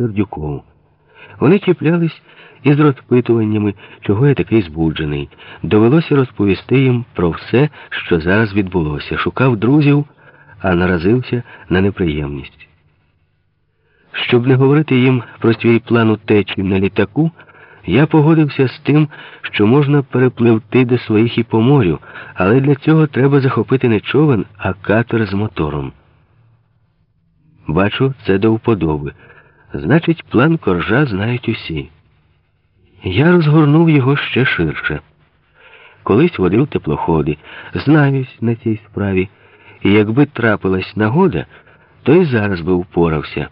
Сердюкову. Вони чіплялись із розпитуваннями, чого я такий збуджений. Довелося розповісти їм про все, що зараз відбулося. Шукав друзів, а наразився на неприємність. Щоб не говорити їм про свій план утечі на літаку, я погодився з тим, що можна перепливти до своїх і по морю, але для цього треба захопити не човен, а катер з мотором. Бачу, це до вподоби. Значить, план коржа знають усі. Я розгорнув його ще ширше. Колись водив теплоходи, знаюсь на цій справі, і якби трапилась нагода, то й зараз би впорався.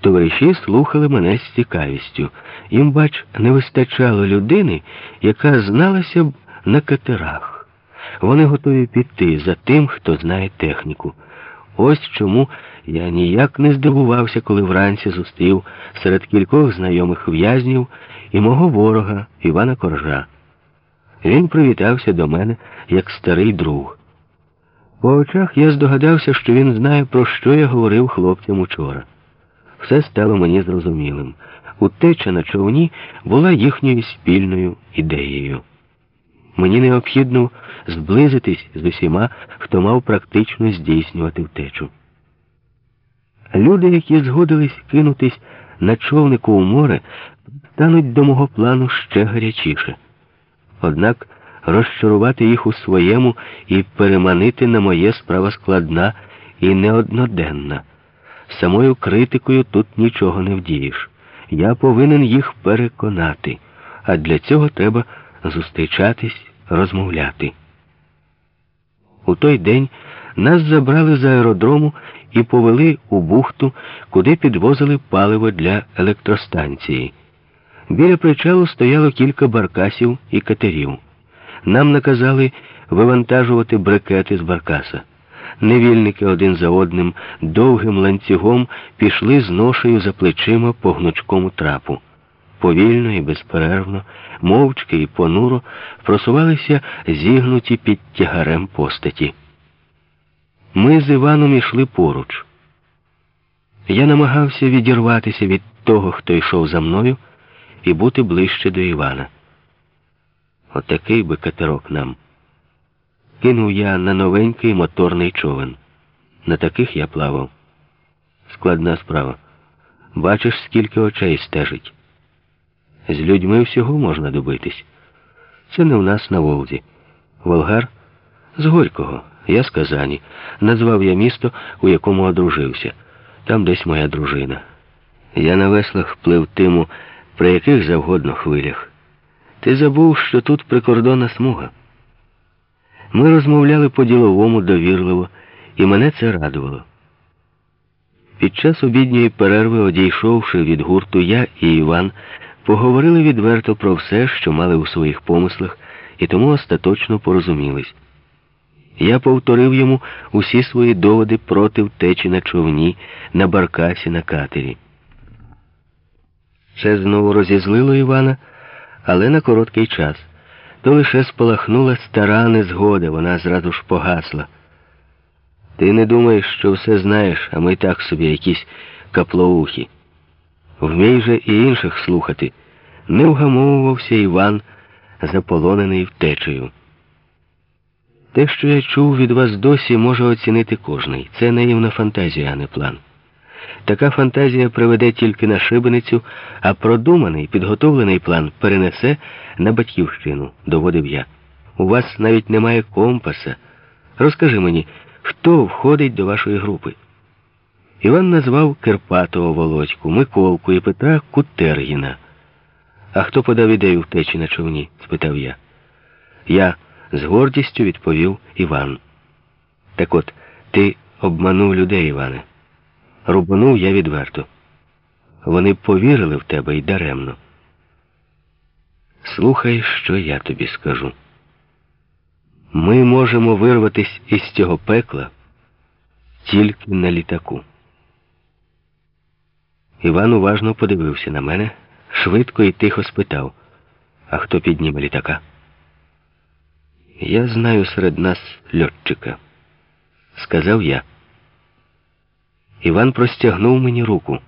Товариші слухали мене з цікавістю. Їм, бач, не вистачало людини, яка зналася б на катерах. Вони готові піти за тим, хто знає техніку. Ось чому я ніяк не здивувався, коли вранці зустрів серед кількох знайомих в'язнів і мого ворога Івана Коржа. Він привітався до мене як старий друг. По очах я здогадався, що він знає, про що я говорив хлопцям учора. Все стало мені зрозумілим. Утеча на човні була їхньою спільною ідеєю. Мені необхідно зблизитись з усіма, хто мав практично здійснювати втечу. Люди, які згодились кинутись на човнику у море, стануть до мого плану ще гарячіше. Однак розчарувати їх у своєму і переманити на моє справа складна і неодноденна. Самою критикою тут нічого не вдієш. Я повинен їх переконати, а для цього треба зустрічатись, розмовляти. У той день нас забрали з аеродрому і повели у бухту, куди підвозили паливо для електростанції. Біля причалу стояло кілька баркасів і катерів. Нам наказали вивантажувати брикети з баркаса. Невільники один за одним довгим ланцюгом пішли з ношею за плечима по гнучкому трапу. Повільно і безперервно, мовчки і понуро просувалися зігнуті під тягарем постаті. Ми з Іваном ішли поруч. Я намагався відірватися від того, хто йшов за мною, і бути ближче до Івана. Отакий би катерок нам. Кинув я на новенький моторний човен. На таких я плавав. Складна справа. Бачиш, скільки очей стежить. З людьми всього можна добитись. Це не в нас на Волзі. Волгар з Горького. Я з Казані. Назвав я місто, у якому одружився. Там десь моя дружина. Я на веслах пливтиму при яких завгодно хвилях. Ти забув, що тут прикордонна смуга. Ми розмовляли по-діловому довірливо, і мене це радувало. Під час обідньої перерви, одійшовши від гурту, я і Іван поговорили відверто про все, що мали у своїх помислах, і тому остаточно порозумілись. Я повторив йому усі свої доводи проти втечі на човні, на баркасі, на катері. Це знову розізлило Івана, але на короткий час. То лише спалахнула стара незгода, вона зразу ж погасла. Ти не думаєш, що все знаєш, а ми так собі якісь каплоухі. Вмій же і інших слухати. Не вгамовувався Іван, заполонений втечею. Те, що я чув від вас досі, може оцінити кожний. Це наївна фантазія, а не план. Така фантазія приведе тільки на шибеницю, а продуманий, підготовлений план перенесе на батьківщину, доводив я. У вас навіть немає компаса. Розкажи мені, хто входить до вашої групи? Іван назвав Керпатого Володьку, Миколку і Петра Кутергіна. А хто подав ідею втечі на човні? спитав я. Я з гордістю відповів Іван. Так от, ти обманув людей, Іване. Рубанув я відверто. Вони повірили в тебе й даремно. Слухай, що я тобі скажу. Ми можемо вирватися із цього пекла тільки на літаку. Іван уважно подивився на мене, швидко і тихо спитав, а хто підніме літака? Я знаю серед нас льотчика, сказав я. Іван простягнув мені руку.